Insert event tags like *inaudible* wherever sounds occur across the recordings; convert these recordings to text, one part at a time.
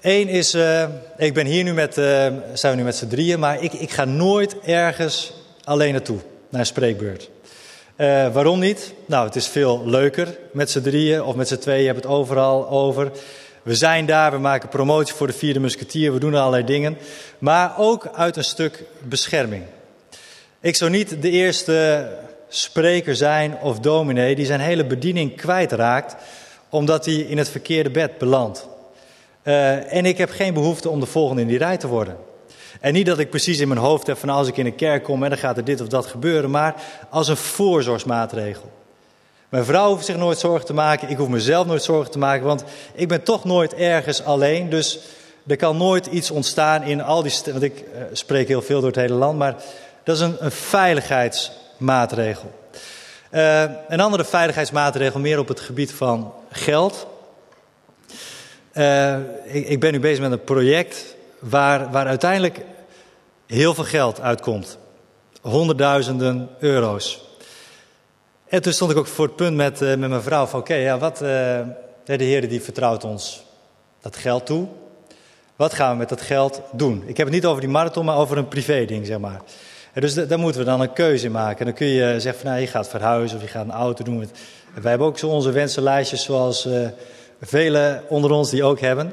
Eén is, uh, ik ben hier nu met, uh, zijn we nu met z'n drieën, maar ik, ik ga nooit ergens alleen naartoe, naar een spreekbeurt. Uh, waarom niet? Nou, het is veel leuker met z'n drieën of met z'n tweeën, je hebt het overal over. We zijn daar, we maken promotie voor de vierde musketier, we doen allerlei dingen. Maar ook uit een stuk bescherming. Ik zou niet de eerste spreker zijn of dominee die zijn hele bediening kwijtraakt omdat hij in het verkeerde bed belandt. Uh, en ik heb geen behoefte om de volgende in die rij te worden. En niet dat ik precies in mijn hoofd heb van als ik in een kerk kom en dan gaat er dit of dat gebeuren, maar als een voorzorgsmaatregel. Mijn vrouw hoeft zich nooit zorgen te maken, ik hoef mezelf nooit zorgen te maken, want ik ben toch nooit ergens alleen. Dus er kan nooit iets ontstaan in al die. Want ik uh, spreek heel veel door het hele land, maar dat is een, een veiligheidsmaatregel. Uh, een andere veiligheidsmaatregel meer op het gebied van geld. Uh, ik, ik, ben nu bezig met een project waar, waar uiteindelijk heel veel geld uitkomt. Honderdduizenden euro's. En toen stond ik ook voor het punt met, uh, met mijn vrouw van oké, ja, wat, de Heer die vertrouwt ons dat geld toe. Wat gaan we met dat geld doen? Ik heb het niet over die marathon, maar over een privé ding, zeg maar. En dus daar moeten we dan een keuze maken. En dan kun je zeggen van nou, je gaat verhuizen of je gaat een auto doen. En wij hebben ook zo onze wensenlijstjes zoals velen onder ons die ook hebben.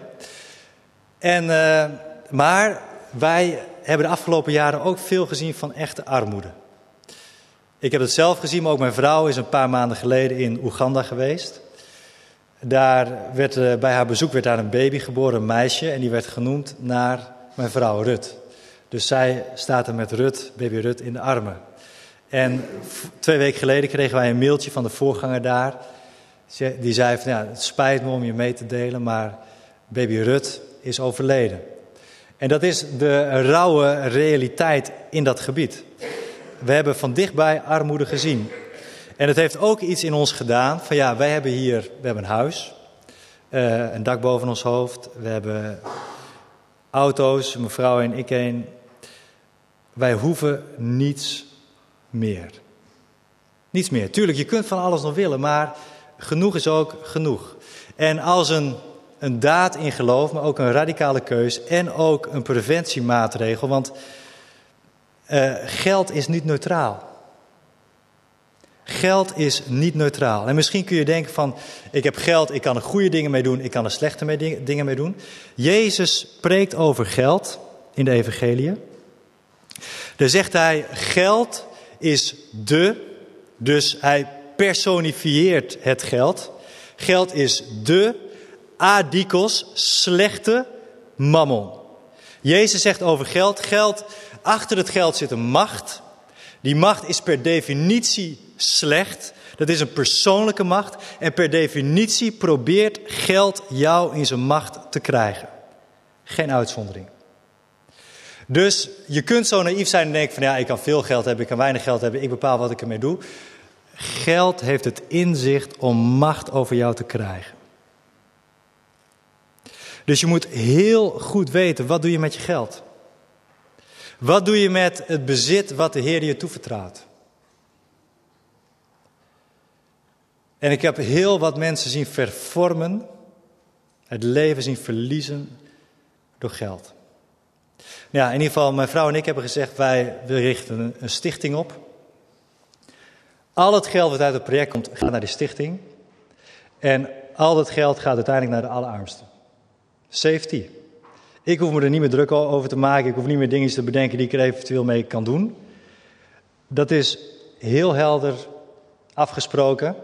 En, uh, maar wij hebben de afgelopen jaren ook veel gezien van echte armoede. Ik heb het zelf gezien, maar ook mijn vrouw is een paar maanden geleden in Oeganda geweest. Daar werd, uh, bij haar bezoek werd daar een baby geboren, een meisje, en die werd genoemd naar mijn vrouw Rut. Dus zij staat er met Rut, baby Rut, in de armen. En twee weken geleden kregen wij een mailtje van de voorganger daar. Die zei van ja, het spijt me om je mee te delen, maar baby Rut is overleden. En dat is de rauwe realiteit in dat gebied. We hebben van dichtbij armoede gezien. En het heeft ook iets in ons gedaan van ja, wij hebben hier, we hebben een huis, uh, een dak boven ons hoofd, we hebben auto's, mevrouw en ik een. Wij hoeven niets meer. Niets meer. Tuurlijk, je kunt van alles nog willen, maar genoeg is ook genoeg. En als een, een daad in geloof, maar ook een radicale keus en ook een preventiemaatregel, want uh, geld is niet neutraal. Geld is niet neutraal. En misschien kun je denken van, ik heb geld, ik kan er goede dingen mee doen, ik kan er slechte mee dingen mee doen. Jezus spreekt over geld in de evangelie. Daar zegt hij, geld is de, dus hij personifieert het geld. Geld is de adikos, slechte mammon. Jezus zegt over geld, geld, achter het geld zit een macht. Die macht is per definitie slecht. Dat is een persoonlijke macht. En per definitie probeert geld jou in zijn macht te krijgen. Geen uitzondering. Dus je kunt zo naïef zijn en denken van ja, ik kan veel geld hebben, ik kan weinig geld hebben, ik bepaal wat ik ermee doe. Geld heeft het inzicht om macht over jou te krijgen. Dus je moet heel goed weten, wat doe je met je geld? Wat doe je met het bezit wat de Heer je toevertrouwt? En ik heb heel wat mensen zien vervormen, het leven zien verliezen door geld. Ja, in ieder geval, mijn vrouw en ik hebben gezegd, wij richten een, stichting op. Al het geld wat uit het project komt, gaat naar die stichting. En al het geld gaat uiteindelijk naar de allerarmsten. Safety. Ik hoef me er niet meer druk over te maken. Ik hoef niet meer dingen te bedenken die ik er eventueel mee kan doen. Dat is heel helder afgesproken.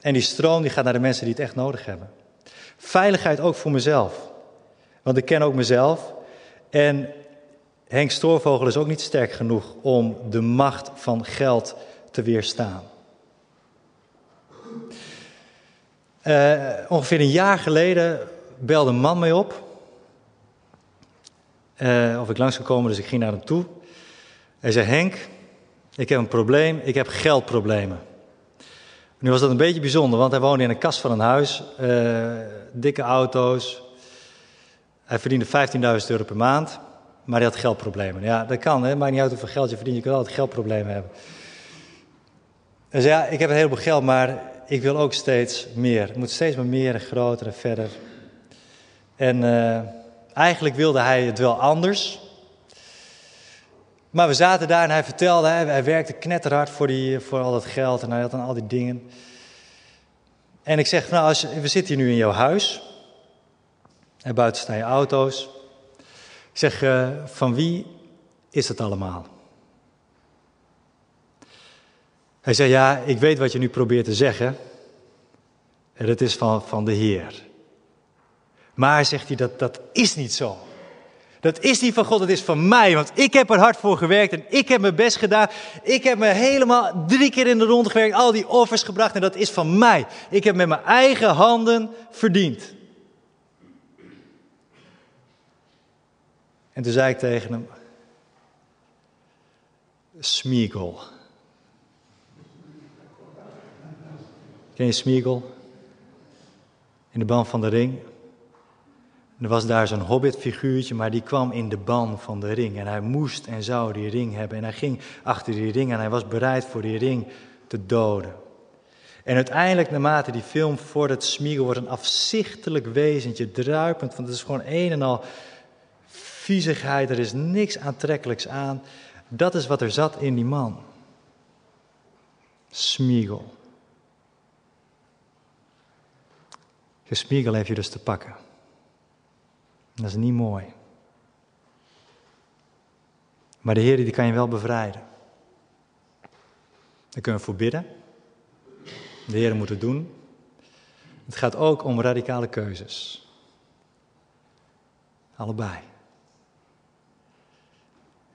En die stroom die gaat naar de mensen die het echt nodig hebben. Veiligheid ook voor mezelf. Want ik ken ook mezelf. En Henk Stoorvogel is ook niet sterk genoeg om de macht van geld te weerstaan. Uh, ongeveer een jaar geleden belde een man mij op. Uh, of ik langs zou komen, dus ik ging naar hem toe. Hij zei: Henk, ik heb een probleem, ik heb geldproblemen. Nu was dat een beetje bijzonder, want hij woonde in een kast van een huis, uh, dikke auto's. Hij verdiende 15.000 euro per maand. Maar hij had geldproblemen. Ja, dat kan, hè. Maakt niet uit hoeveel geld je verdient. Je kunt altijd geldproblemen hebben. Hij zei, ja, ik heb een heleboel geld, maar ik wil ook steeds meer. Het moet steeds maar meer en groter en verder. En eh, eigenlijk wilde hij het wel anders. Maar we zaten daar en hij vertelde, hij, hij werkte knetterhard voor, die, voor al dat geld en hij had dan al die dingen. En ik zeg, nou, als, we zitten hier nu in jouw huis. En buiten staan je auto's. Ik zeg, uh, van wie is het allemaal? Hij zei, ja, ik weet wat je nu probeert te zeggen. En het is van, van de Heer. Maar zegt hij, dat, dat is niet zo. Dat is niet van God, dat is van mij. Want ik heb er hard voor gewerkt en ik heb mijn best gedaan. Ik heb me helemaal drie keer in de ronde gewerkt, al die offers gebracht en dat is van mij. Ik heb met mijn eigen handen verdiend. En toen zei ik tegen hem: Smeagol. Je Smeagol? In de band van de ring. er was daar zo'n hobbitfiguurtje, maar die kwam in de ban van de ring. En hij moest en zou die ring hebben. En hij ging achter die ring en hij was bereid voor die ring te doden. En uiteindelijk, naarmate die film het Smeagol wordt een afzichtelijk wezentje, druipend, want het is gewoon een en al viezigheid, er is niks aantrekkelijks aan. Dat is wat er zat in die man. Smeagol. Je spiegel heeft je dus te pakken. Dat is niet mooi. Maar de Heer die kan je wel bevrijden. Daar kunnen we voor bidden. De Heer moet het doen. Het gaat ook om radicale keuzes. Allebei.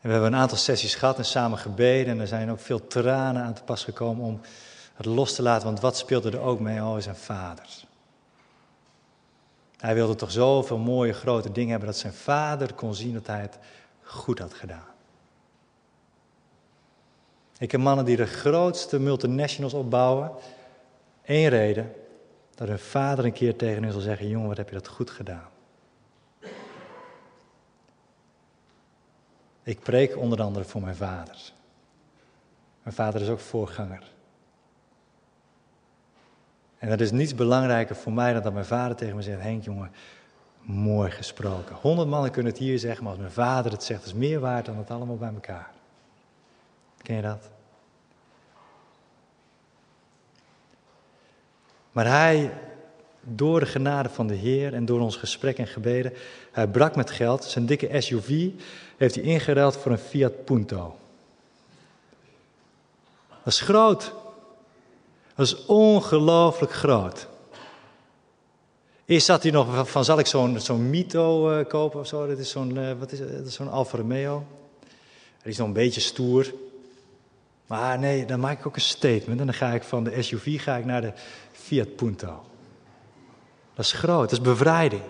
En we hebben een aantal sessies gehad en samen gebeden. En er zijn ook veel tranen aan te pas gekomen om het los te laten. Want wat speelde er ook mee? Oh, zijn vader. Hij wilde toch zoveel mooie grote dingen hebben dat zijn vader kon zien dat hij het goed had gedaan. Ik heb mannen die de grootste multinationals opbouwen. Eén reden, dat hun vader een keer tegen hen zal zeggen, jongen, wat heb je dat goed gedaan. Ik preek onder andere voor mijn vader. Mijn vader is ook voorganger. En dat is niets belangrijker voor mij dan dat mijn vader tegen me zegt: Henk, jongen, mooi gesproken. Honderd mannen kunnen het hier zeggen, maar als mijn vader het zegt, is meer waard dan het allemaal bij elkaar. Ken je dat? Maar hij, door de genade van de Heer en door ons gesprek en gebeden, hij brak met geld. Zijn dikke SUV heeft hij ingeruild voor een Fiat Punto. Dat is groot. Dat is ongelooflijk groot. Eerst zat hij nog van, zal ik zo'n zo'n Mito uh, kopen of zo? Dat is zo'n, wat is? Dat zo'n Alfa Romeo. Die is nog een beetje stoer. Maar nee, dan maak ik ook een statement. En dan ga ik van de SUV ga ik naar de Fiat Punto. Dat is groot, dat is bevrijding.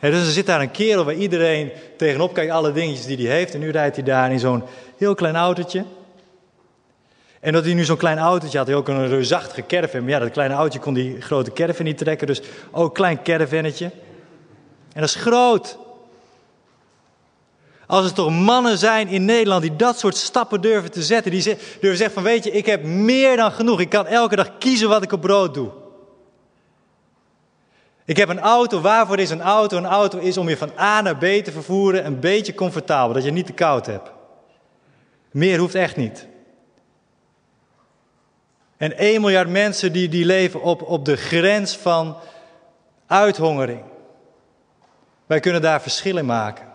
dus er zit daar een kerel waar iedereen tegenop kijkt, alle dingetjes die hij heeft. En nu rijdt hij daar in zo'n heel klein autootje. En dat hij nu zo'n klein autootje had, hij ook een reusachtige caravan. Maar ja, dat kleine autootje kon die grote caravan niet trekken, dus ook klein caravannetje. En dat is groot. Als er toch mannen zijn in Nederland die dat soort stappen durven te zetten, die durven zeggen van weet je, ik heb meer dan genoeg. Ik kan elke dag kiezen wat ik op brood doe. Ik heb een auto, waarvoor is een auto? Een auto is om je van A naar B te vervoeren, een beetje comfortabel, dat je niet te koud hebt. Meer hoeft echt niet. En 1 miljard mensen die, die leven op, op de grens van uithongering. Wij kunnen daar verschillen maken.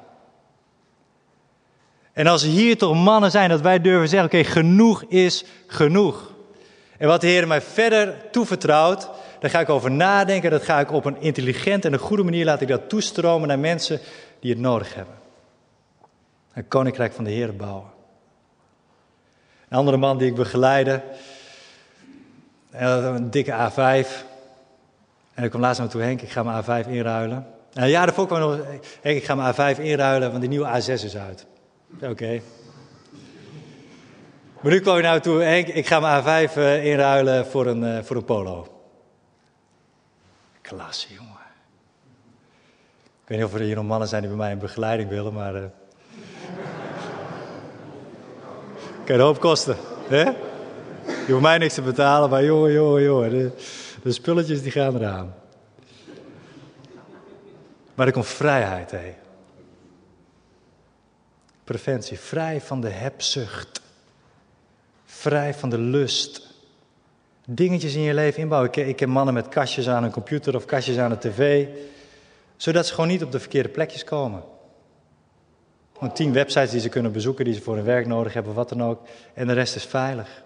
En als er hier toch mannen zijn dat wij durven zeggen: oké, genoeg is genoeg. En wat de Heer mij verder toevertrouwt, daar ga ik over nadenken. Dat ga ik op een intelligente en een goede manier laten ik dat toestromen naar mensen die het nodig hebben. Een koninkrijk van de Heer bouwen. Een andere man die ik begeleide, een dikke A5. En ik kwam laatst naar toe, Henk, ik ga mijn A5 inruilen. En een jaar daarvoor kwam nog, Henk, ik ga mijn A5 inruilen, want die nieuwe A6 is uit. Oké. Maar nu kwam je nou toe, Henk, ik ga mijn A5 uh, inruilen voor een, uh, voor een polo. Klasse, jongen. Ik weet niet of er hier nog mannen zijn die bij mij een begeleiding willen, maar... Uh... *laughs* kan een hoop kosten, hè? Je hoeft mij niks te betalen, maar jongen, jongen, jongen. De, de spulletjes die gaan eraan. Maar er komt vrijheid, hé. Preventie, vrij van de hebzucht. Vrij van de lust. Dingetjes in je leven inbouwen. Ik, ik ken mannen met kastjes aan een computer of kastjes aan de tv. Zodat ze gewoon niet op de verkeerde plekjes komen. Gewoon tien websites die ze kunnen bezoeken, die ze voor hun werk nodig hebben, wat dan ook. En de rest is veilig.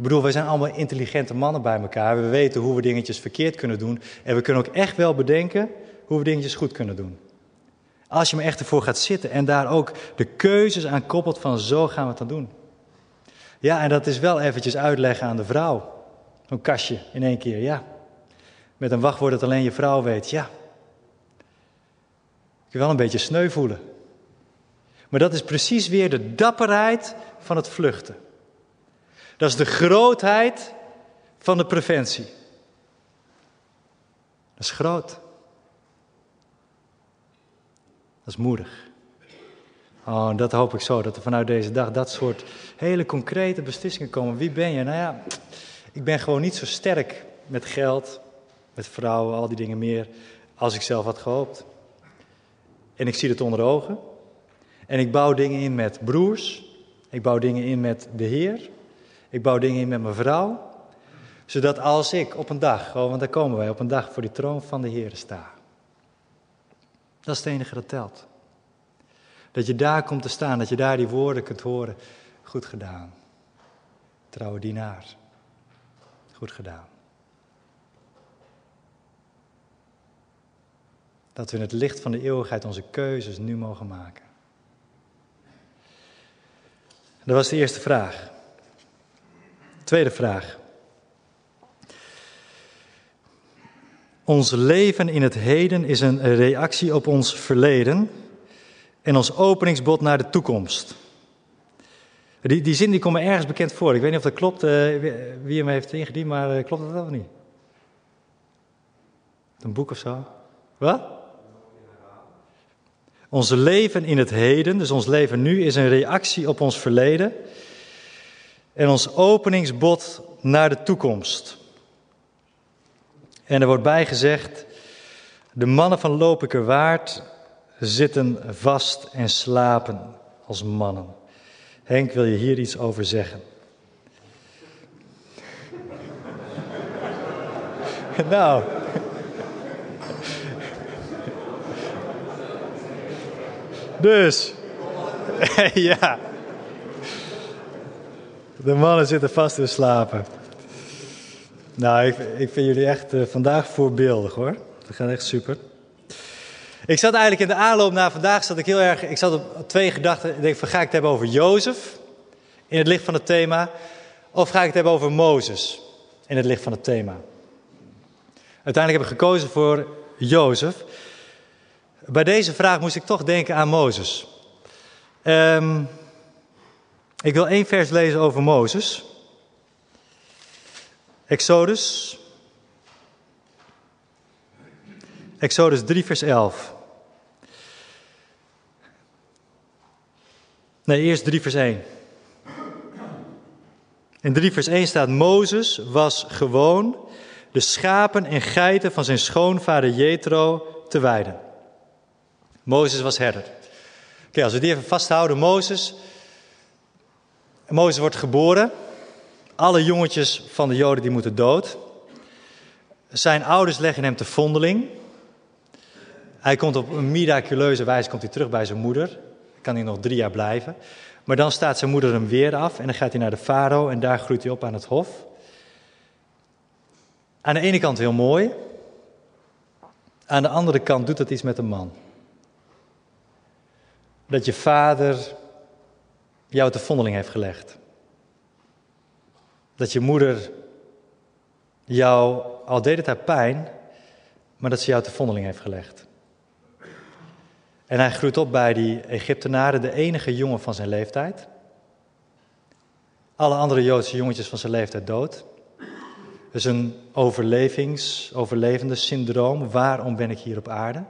Ik bedoel, wij zijn allemaal intelligente mannen bij elkaar. We weten hoe we dingetjes verkeerd kunnen doen. En we kunnen ook echt wel bedenken hoe we dingetjes goed kunnen doen. Als je me echt ervoor gaat zitten en daar ook de keuzes aan koppelt van zo gaan we het dan doen. Ja, en dat is wel eventjes uitleggen aan de vrouw. Een kastje in één keer, ja. Met een wachtwoord dat alleen je vrouw weet, ja. Je wel een beetje sneu voelen. Maar dat is precies weer de dapperheid van het vluchten. Dat is de grootheid van de preventie. Dat is groot. Dat is moedig. Oh, dat hoop ik zo, dat er vanuit deze dag dat soort hele concrete beslissingen komen. Wie ben je? Nou ja, ik ben gewoon niet zo sterk met geld, met vrouwen, al die dingen meer, als ik zelf had gehoopt. En ik zie het onder de ogen. En ik bouw dingen in met broers. Ik bouw dingen in met de Heer. Ik bouw dingen in met mijn vrouw. Zodat als ik op een dag, oh, want daar komen wij, op een dag voor die troon van de Heer sta. Dat is het enige dat telt. Dat je daar komt te staan, dat je daar die woorden kunt horen. Goed gedaan. Trouwe dienaar. Goed gedaan. Dat we in het licht van de eeuwigheid onze keuzes nu mogen maken. Dat was de eerste vraag. Tweede vraag. Ons leven in het heden is een reactie op ons verleden en ons openingsbod naar de toekomst. Die, die zin die komt me ergens bekend voor. Ik weet niet of dat klopt, uh, wie hem heeft ingediend, maar uh, klopt dat of niet? Een boek of zo? Wat? Onze leven in het heden, dus ons leven nu, is een reactie op ons verleden en ons openingsbod naar de toekomst. En er wordt bijgezegd, de mannen van Lopikerwaard zitten vast en slapen als mannen. Henk, wil je hier iets over zeggen? *laughs* nou. *laughs* Dus. *laughs* ja. De mannen zitten vast te slapen. Nou, ik, ik vind jullie echt uh, vandaag voorbeeldig hoor. Dat gaat echt super. Ik zat eigenlijk in de aanloop naar vandaag, zat ik heel erg, ik zat op twee gedachten. Ik denk ga ik het hebben over Jozef, in het licht van het thema, of ga ik het hebben over Mozes, in het licht van het thema? Uiteindelijk heb ik gekozen voor Jozef. Bij deze vraag moest ik toch denken aan Mozes. Um, ik wil één vers lezen over Mozes. Exodus. Exodus 3, vers 11. Nee, eerst 3 vers 1. In 3 vers 1 staat: Mozes was gewoon de schapen en geiten van zijn schoonvader Jethro te weiden. Mozes was herder. Oké, als we die even vasthouden, Mozes. Mozes wordt geboren. Alle jongetjes van de Joden die moeten dood. Zijn ouders leggen hem te vondeling. Hij komt op een miraculeuze wijze komt hij terug bij zijn moeder kan hij nog drie jaar blijven. Maar dan staat zijn moeder hem weer af en dan gaat hij naar de farao en daar groeit hij op aan het hof. Aan de ene kant heel mooi, aan de andere kant doet dat iets met een man. Dat je vader jou te vondeling heeft gelegd. Dat je moeder jou, al deed het haar pijn, maar dat ze jou te vondeling heeft gelegd. En hij groeit op bij die Egyptenaren, de enige jongen van zijn leeftijd. Alle andere Joodse jongetjes van zijn leeftijd dood. Dus een overlevings, overlevende syndroom. Waarom ben ik hier op aarde?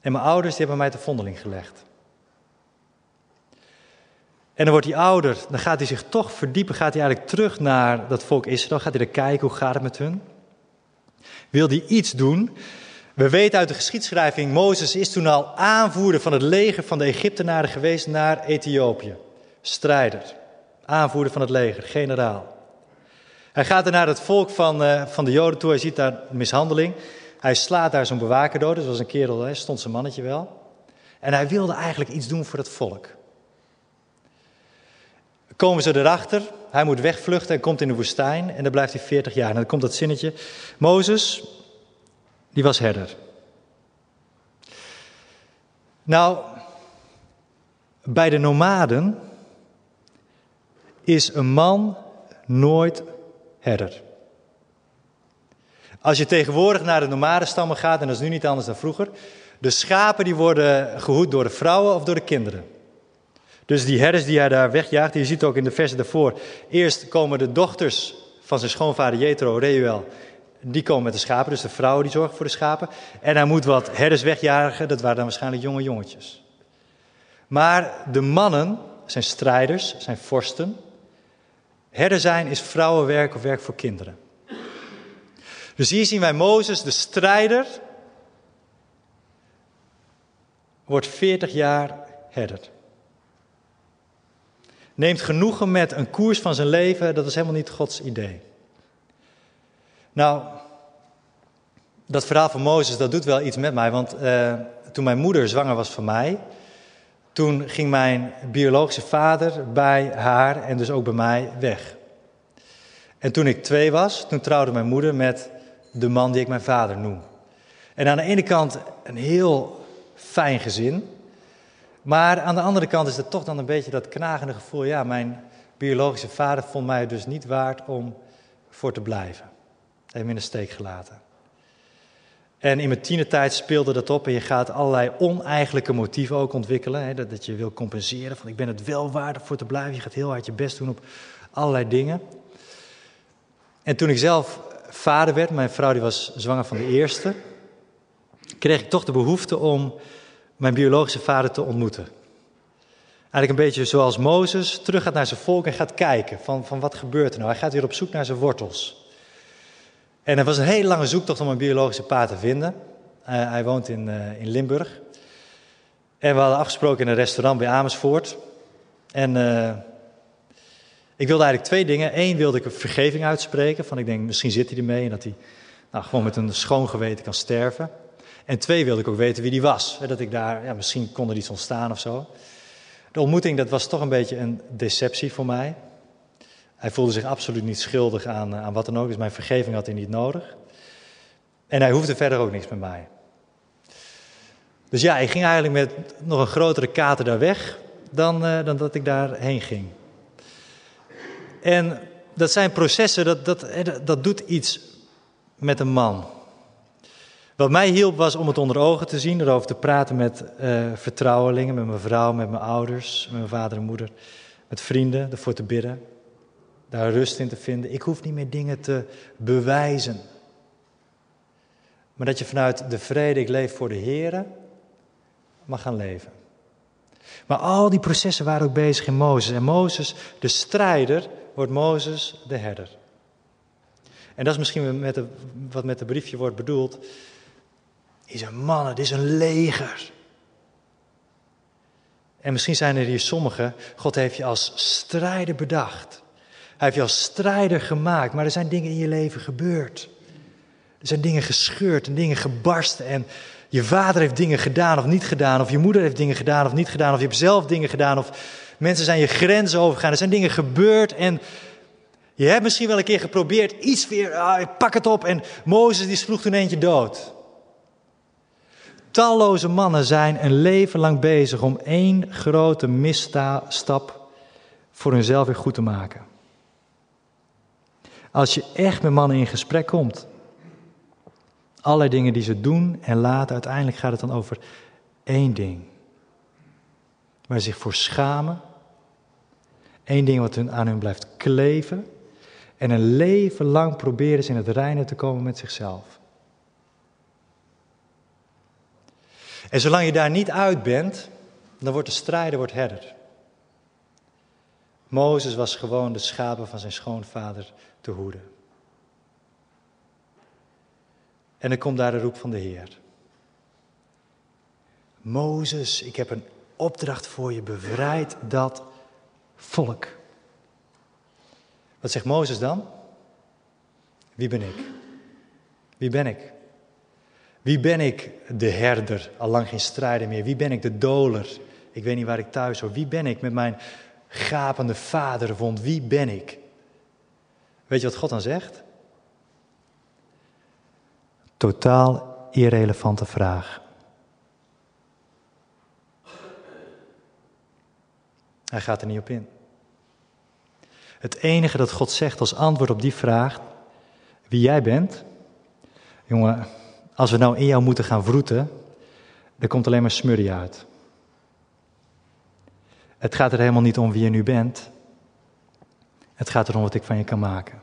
En mijn ouders die hebben mij te vondeling gelegd. En dan wordt hij ouder, dan gaat hij zich toch verdiepen, gaat hij eigenlijk terug naar dat volk Israël, gaat hij er kijken hoe gaat het met hun. Wil hij iets doen? We weten uit de geschiedschrijving, Mozes is toen al aanvoerder van het leger van de Egyptenaren geweest naar Ethiopië. Strijder, aanvoerder van het leger, generaal. Hij gaat er naar het volk van, uh, van de Joden toe, hij ziet daar mishandeling. Hij slaat daar zo'n bewaker dood, dat was een kerel, hij stond zijn mannetje wel. En hij wilde eigenlijk iets doen voor het volk. Komen ze erachter, hij moet wegvluchten en komt in de woestijn en dan blijft hij 40 jaar. En dan komt dat zinnetje, Mozes, die was herder. Nou, bij de nomaden is een man nooit herder. Als je tegenwoordig naar de nomadenstammen gaat, en dat is nu niet anders dan vroeger, de schapen die worden gehoed door de vrouwen of door de kinderen. Dus die herders die hij daar wegjaagt, je ziet ook in de versen daarvoor. Eerst komen de dochters van zijn schoonvader Jethro, Reuel, die komen met de schapen, dus de vrouwen die zorgen voor de schapen. En hij moet wat herders wegjagen, dat waren dan waarschijnlijk jonge jongetjes. Maar de mannen zijn strijders, zijn vorsten. Herder zijn is vrouwenwerk of werk voor kinderen. Dus hier zien wij Mozes, de strijder, wordt 40 jaar herder. Neemt genoegen met een koers van zijn leven, dat is helemaal niet Gods idee. Nou, dat verhaal van Mozes, dat doet wel iets met mij. Want uh, toen mijn moeder zwanger was van mij, toen ging mijn biologische vader bij haar en dus ook bij mij weg. En toen ik twee was, toen trouwde mijn moeder met de man die ik mijn vader noem. En aan de ene kant een heel fijn gezin. Maar aan de andere kant is het toch dan een beetje dat knagende gevoel. Ja, mijn biologische vader vond mij dus niet waard om voor te blijven. Hij heeft me in de steek gelaten. En in mijn tienertijd speelde dat op en je gaat allerlei oneigenlijke motieven ook ontwikkelen. Hè, dat, dat je wil compenseren van ik ben het wel waard om voor te blijven. Je gaat heel hard je best doen op allerlei dingen. En toen ik zelf vader werd, mijn vrouw die was zwanger van de eerste, kreeg ik toch de behoefte om mijn biologische vader te ontmoeten. Eigenlijk een beetje zoals Mozes terug gaat naar zijn volk en gaat kijken van, van wat gebeurt er nou. Hij gaat weer op zoek naar zijn wortels. En het was een hele lange zoektocht om een biologische pa te vinden. Hij woont in, uh, in Limburg. En we hadden afgesproken in een restaurant bij Amersfoort. En uh, ik wilde eigenlijk twee dingen. Eén wilde ik een vergeving uitspreken. Van ik denk, misschien zit hij ermee en dat hij nou, gewoon met een schoon geweten kan sterven. En twee wilde ik ook weten wie die was. Dat ik daar, ja, misschien kon er iets ontstaan of zo. De ontmoeting, dat was toch een beetje een deceptie voor mij. Hij voelde zich absoluut niet schuldig aan, aan wat dan ook, dus mijn vergeving had hij niet nodig. En hij hoefde verder ook niks met mij. Dus ja, ik ging eigenlijk met nog een grotere kater daar weg dan, uh, dan dat ik daarheen ging. En dat zijn processen, dat, dat, dat doet iets met een man. Wat mij hielp was om het onder ogen te zien, erover te praten met uh, vertrouwelingen, met mijn vrouw, met mijn ouders, met mijn vader en moeder, met vrienden, ervoor te bidden, daar rust in te vinden. Ik hoef niet meer dingen te bewijzen. Maar dat je vanuit de vrede, ik leef voor de Heer, mag gaan leven. Maar al die processen waren ook bezig in Mozes. En Mozes, de strijder, wordt Mozes de herder. En dat is misschien met wat met het briefje wordt bedoeld. Is een mannen, het is een leger. En misschien zijn er hier sommigen, God heeft je als strijder bedacht. Hij heeft je als strijder gemaakt, maar er zijn dingen in je leven gebeurd. Er zijn dingen gescheurd en dingen gebarsten en je vader heeft dingen gedaan of niet gedaan, of je moeder heeft dingen gedaan of niet gedaan, of je hebt zelf dingen gedaan, of mensen zijn je grenzen overgegaan. Er zijn dingen gebeurd en je hebt misschien wel een keer geprobeerd iets weer, ah, pak het op en Mozes die sloeg toen eentje dood. Talloze mannen zijn een leven lang bezig om één grote misstap voor hunzelf weer goed te maken. Als je echt met mannen in gesprek komt, allerlei dingen die ze doen en laten, uiteindelijk gaat het dan over één ding. Waar ze zich voor schamen. Eén ding wat aan hun blijft kleven. En een leven lang proberen ze in het reinen te komen met zichzelf. En zolang je daar niet uit bent, dan wordt de strijder wordt herder. Mozes was gewoon de schapen van zijn schoonvader te hoeden. En dan komt daar de roep van de Heer. Mozes, ik heb een opdracht voor je, bevrijd dat volk. Wat zegt Mozes dan? Wie ben ik? Wie ben ik? Wie ben ik, de herder, al lang geen strijder meer? Wie ben ik, de doler? Ik weet niet waar ik thuis hoor. Wie ben ik met mijn gapende vaderwond? Wie ben ik? Weet je wat God dan zegt? Totaal irrelevante vraag. Hij gaat er niet op in. Het enige dat God zegt als antwoord op die vraag, wie jij bent, jongen, als we nou in jou moeten gaan vroeten, er komt alleen maar smurrie uit. Het gaat er helemaal niet om wie je nu bent. Het gaat erom wat ik van je kan maken.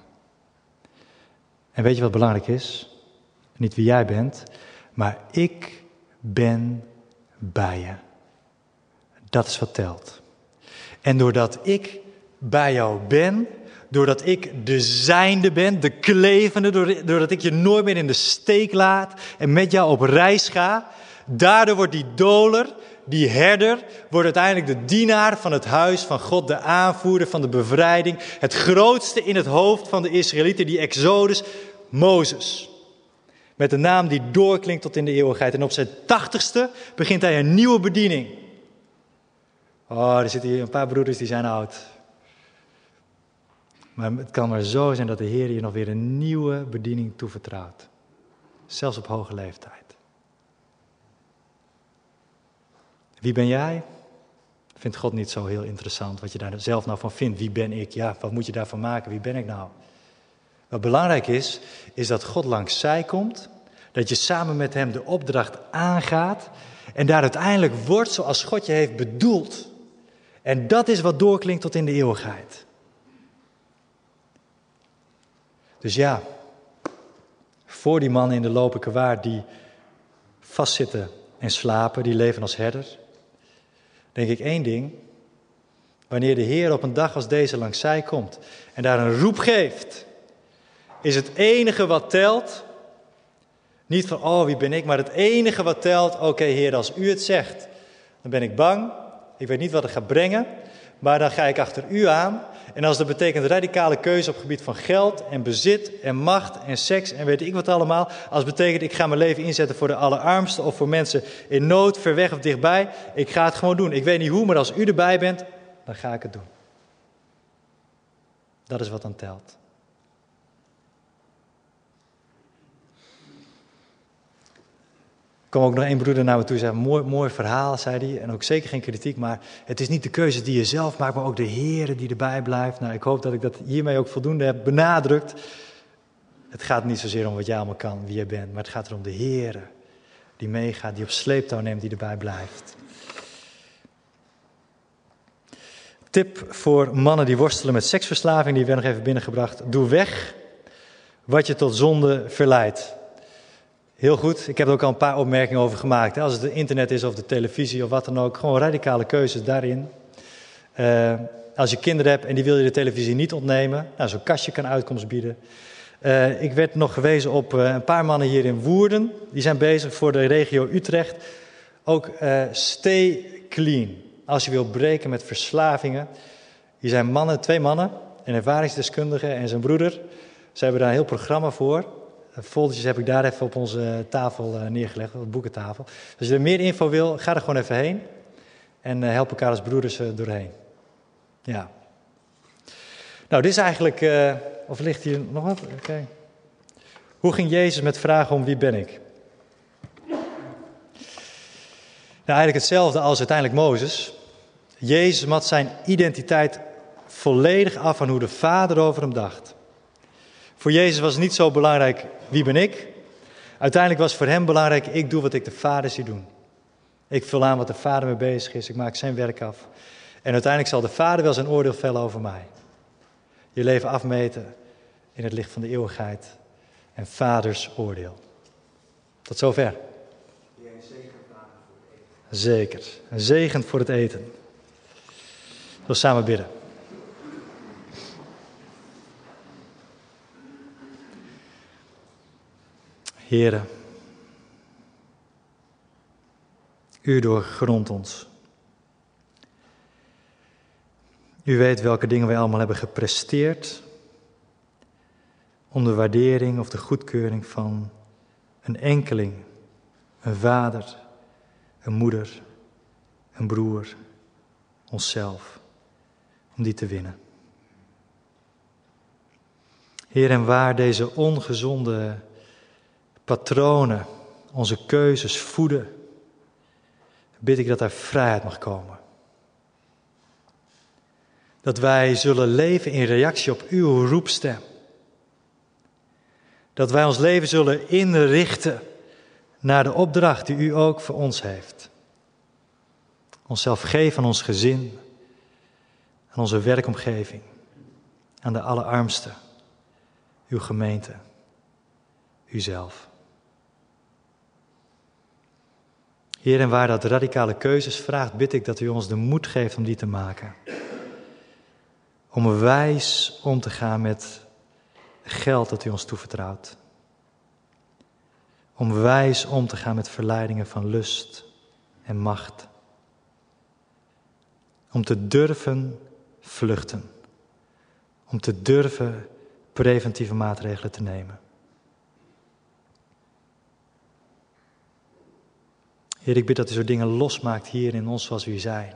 En weet je wat belangrijk is? Niet wie jij bent, maar ik ben bij je. Dat is wat telt. En doordat ik bij jou ben, doordat ik de zijnde ben, de klevende, doordat ik je nooit meer in de steek laat en met jou op reis ga, daardoor wordt die doler, die herder, wordt uiteindelijk de dienaar van het huis van God, de aanvoerder van de bevrijding, het grootste in het hoofd van de Israëlieten, die Exodus, Mozes. Met een naam die doorklinkt tot in de eeuwigheid. En op zijn tachtigste begint hij een nieuwe bediening. Oh, er zitten hier een paar broeders die zijn oud. Maar het kan maar zo zijn dat de Heer je nog weer een nieuwe bediening toevertrouwt. Zelfs op hoge leeftijd. Wie ben jij? Vindt God niet zo heel interessant wat je daar zelf nou van vindt. Wie ben ik? Ja, wat moet je daarvan maken? Wie ben ik nou? Wat belangrijk is, is dat God langs zij komt. Dat je samen met hem de opdracht aangaat. En daar uiteindelijk wordt zoals God je heeft bedoeld. En dat is wat doorklinkt tot in de eeuwigheid. Dus ja, voor die mannen in de lopen waar die vastzitten en slapen, die leven als herder, denk ik één ding. Wanneer de Heer op een dag als deze langs zij komt en daar een roep geeft, is het enige wat telt, niet van oh wie ben ik, maar het enige wat telt, oké Heer, als u het zegt, dan ben ik bang, ik weet niet wat het gaat brengen, maar dan ga ik achter u aan. En als dat betekent radicale keuze op gebied van geld en bezit en macht en seks en weet ik wat allemaal. Als het betekent ik ga mijn leven inzetten voor de allerarmsten of voor mensen in nood, ver weg of dichtbij. Ik ga het gewoon doen. Ik weet niet hoe, maar als u erbij bent, dan ga ik het doen. Dat is wat dan telt. Kwam ook nog één broeder naar me toe en zei, mooi, mooi verhaal, zei hij. En ook zeker geen kritiek, maar het is niet de keuze die je zelf maakt, maar ook de Heer die erbij blijft. Nou, ik hoop dat ik dat hiermee ook voldoende heb benadrukt. Het gaat niet zozeer om wat jij allemaal kan, wie je bent, maar het gaat erom de Heer die meegaat, die op sleeptouw neemt, die erbij blijft. Tip voor mannen die worstelen met seksverslaving, die werd nog even binnengebracht. Doe weg wat je tot zonde verleidt. Heel goed. Ik heb er ook al een paar opmerkingen over gemaakt. Als het internet is of de televisie of wat dan ook. Gewoon radicale keuzes daarin. Uh, als je kinderen hebt en die wil je de televisie niet ontnemen. Nou, zo'n kastje kan uitkomst bieden. Uh, ik werd nog gewezen op uh, een paar mannen hier in Woerden. Die zijn bezig voor de regio Utrecht. Ook stay clean. Als je wil breken met verslavingen. Hier zijn mannen, twee mannen. Een ervaringsdeskundige en zijn broeder. Ze hebben daar een heel programma voor foldertjes heb ik daar even op onze tafel eh, neergelegd, op de boekentafel. Dus als je er meer info wil, ga er gewoon even heen. En eh, help elkaar als broeders doorheen. Ja. Nou, dit is eigenlijk. Of ligt hier nog wat? Oké. Hoe ging Jezus met vragen om wie ben ik? Nou, eigenlijk hetzelfde als uiteindelijk Mozes. Jezus mat zijn identiteit volledig af van hoe de Vader over hem dacht. Voor Jezus was het niet zo belangrijk wie ben ik. Uiteindelijk was voor hem belangrijk, ik doe wat ik de Vader zie doen. Ik vul aan wat de Vader mee bezig is, ik maak zijn werk af. En uiteindelijk zal de Vader wel zijn oordeel vellen over mij. Je leven afmeten in het licht van de eeuwigheid en Vaders oordeel. Tot zover. Zeker. Een zegen voor het eten. We samen bidden. Heren, u doorgrondt ons. U weet welke dingen wij allemaal hebben gepresteerd om de waardering of de goedkeuring van een enkeling, een vader, een moeder, een broer, onszelf, om die te winnen. Heer, en waar deze ongezonde patronen onze keuzes voeden, bid ik dat er vrijheid mag komen. Dat wij zullen leven in reactie op uw roepstem. Dat wij ons leven zullen inrichten naar de opdracht die u ook voor ons heeft. Onszelf geven aan ons gezin, aan onze werkomgeving, aan de allerarmsten, uw gemeente, uzelf. Heer, en waar dat radicale keuzes vraagt, bid ik dat u ons de moed geeft om die te maken. Om wijs om te gaan met geld dat u ons toevertrouwt. Om wijs om te gaan met verleidingen van lust en macht. Om te durven vluchten. Om te durven preventieve maatregelen te nemen. Heer, ik bid dat u zo dingen losmaakt hier in ons zoals u zijn.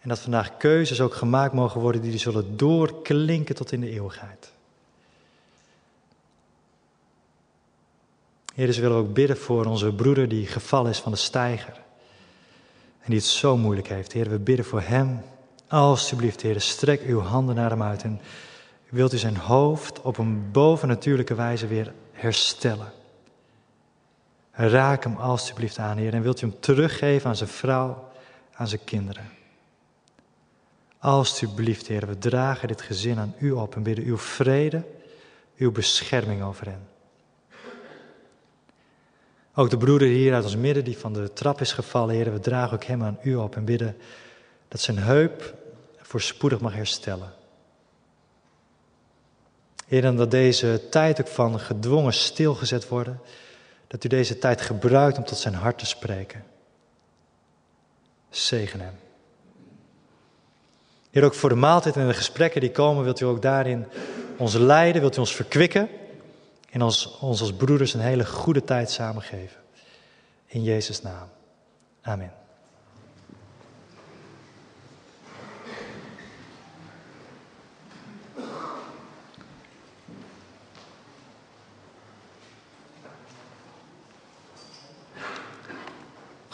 En dat vandaag keuzes ook gemaakt mogen worden die zullen doorklinken tot in de eeuwigheid. Heer, dus willen we ook bidden voor onze broeder die gevallen is van de steiger. En die het zo moeilijk heeft. Heer, we bidden voor hem. Alsjeblieft, Heer, strek uw handen naar hem uit. En wilt u zijn hoofd op een bovennatuurlijke wijze weer herstellen. Raak hem alsjeblieft aan, Heer. En wilt u hem teruggeven aan zijn vrouw, aan zijn kinderen. Alsjeblieft, Heer, we dragen dit gezin aan u op en bidden uw vrede, uw bescherming over hen. Ook de broeder hier uit ons midden die van de trap is gevallen, Heer, we dragen ook hem aan u op en bidden dat zijn heup voorspoedig mag herstellen. Heer, en dat deze tijd ook van gedwongen stilgezet worden, dat u deze tijd gebruikt om tot zijn hart te spreken. Zegen hem. Heer, ook voor de maaltijd en de gesprekken die komen, wilt u ook daarin ons leiden, wilt u ons verkwikken en ons, ons als broeders een hele goede tijd samengeven. In Jezus' naam. Amen.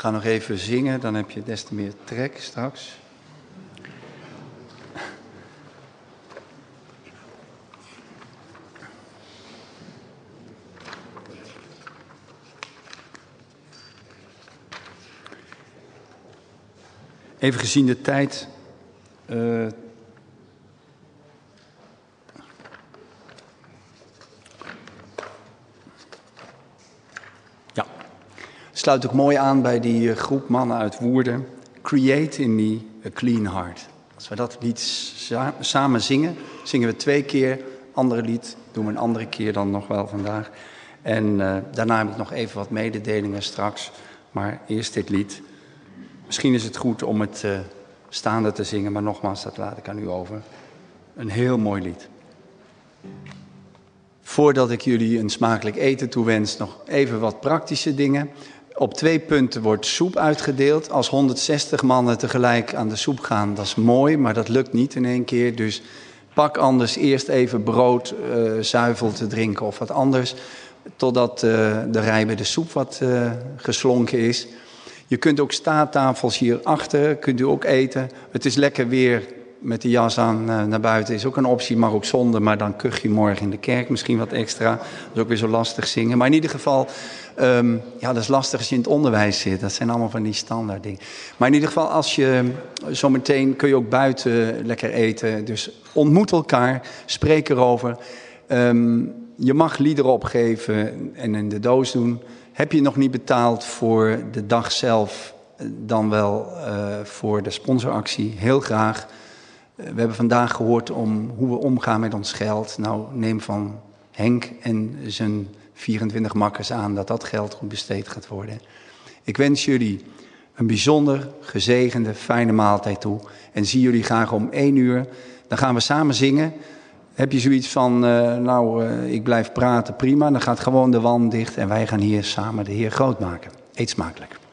Gaan nog even zingen, dan heb je des te meer trek straks. Even gezien de tijd. Uh, sluit ook mooi aan bij die eh, groep mannen uit Woerden. Create in me a clean heart. Als we dat lied samen zingen, zingen we twee keer. Andere lied doen we een andere keer dan nog wel vandaag. En uh, daarna heb ik nog even wat mededelingen straks. Maar eerst dit lied. Misschien is het goed om het uh, staande te zingen, maar nogmaals, dat laat ik aan u over. Een heel mooi lied. Voordat ik jullie een smakelijk eten toewens, nog even wat praktische dingen. Op twee punten wordt soep uitgedeeld. Als 160 mannen tegelijk aan de soep gaan, dat is mooi, maar dat lukt niet in één keer. Dus pak anders eerst even brood, uh, zuivel te drinken of wat anders. Totdat uh, de rij bij de soep wat uh, geslonken is. Je kunt ook staattafels hierachter, kunt u ook eten. Het is lekker weer met de jas aan uh, naar buiten is ook een optie, mag ook zonder. Maar dan kuch je morgen in de kerk misschien wat extra. Dat is ook weer zo lastig zingen. Maar in ieder geval, um, ja, dat is lastig als je in het onderwijs zit. Dat zijn allemaal van die standaard dingen. Maar in ieder geval, als je zometeen kun je ook buiten lekker eten. Dus ontmoet elkaar, spreek erover. Um, je mag liederen opgeven en in de doos doen. Heb je nog niet betaald voor de dag zelf, dan wel uh, voor de sponsoractie? Heel graag. Uh, we hebben vandaag gehoord om hoe we omgaan met ons geld. Nou, neem van Henk en zijn 24 makkers aan dat dat geld goed besteed gaat worden. Ik wens jullie een bijzonder gezegende, fijne maaltijd toe. En zie jullie graag om één uur. Dan gaan we samen zingen. Heb je zoiets van, uh, nou, uh, ik blijf praten, prima. Dan gaat gewoon de wand dicht en wij gaan hier samen de Heer groot maken. Eet smakelijk.